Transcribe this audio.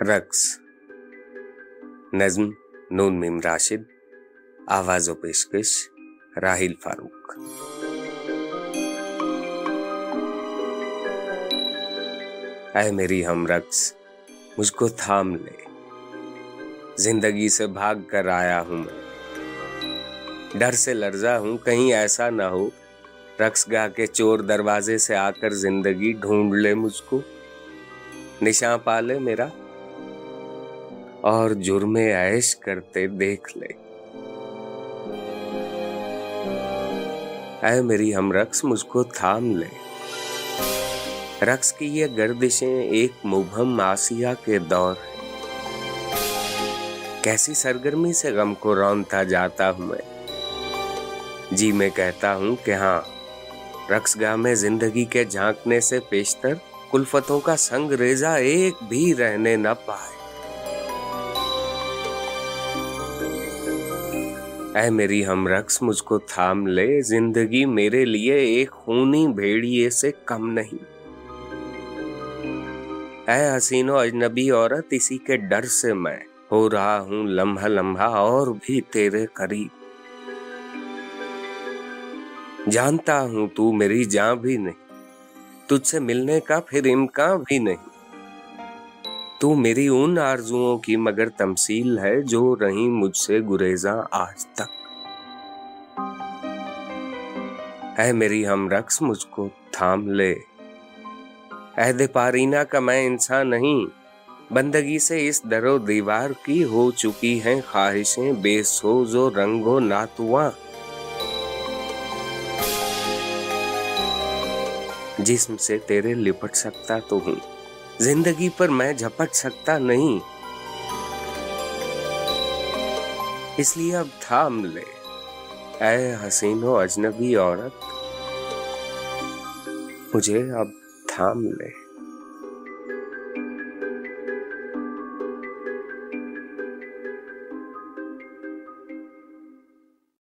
رقص، نظم، نون میم راشد آواز و پیشکش راہیل فاروق۔ اے میری ہم رقص، مجھ کو تھام لے۔ زندگی سے بھاگ کر آیا ہوں میں۔ ڈر سے لرزا ہوں، کہیں ایسا نہ ہو۔ رقص گاہ کے چور دروازے سے آ کر زندگی ڈھونڈ لے مجھ کو۔ نشاں پالے میرا۔ اور جرم عیش کرتے دیکھ لے۔ اے میری ہم رقص، مجھ کو تھام لے۔ رقص کی یہ گردشیں ایک مبہم آسیہ کے دور ہے کیسی سرگرمی سے غم کو رونتا جاتا ہوں میں۔ جی میں کہتا ہوں کہ ہاں رقص گاہ میں زندگی کے جھانکنے سے پیشتر کلفتوں کا سنگ ریزہ ایک بھی رہنے نہ پائے۔ اے میری ہم رقص، مجھ کو تھام لے۔ زندگی میرے لیے ایک خونی بھیڑیے سے کم نہیں۔ اے حسین و اجنبی عورت، اسی کے ڈر سے میں ہو رہا ہوں لمحہ لمحہ اور بھی تیرے قریب۔ جانتا ہوں تو میری جان بھی نہیں، تجھ سے ملنے کا پھر امکان بھی نہیں۔ تو میری ان آرزوؤں کی مگر تمثیل ہے جو رہی مجھ سے گریزاں آج تک۔ اے میری ہم رقص، مجھ کو تھام لے۔ عہد پارینہ کا میں انسان نہیں، بندگی سے اس در و دیوار کی ہو چکی ہیں خواہشیں، بے سوز و رنگ و ناتواں۔ جسم سے تیرے لپٹ سکتا تو ہوں۔ زندگی پر میں جھپٹ سکتا نہیں۔ اس لیے اب تھام لے۔ اے حسین و اجنبی عورت، مجھے اب تھام لے۔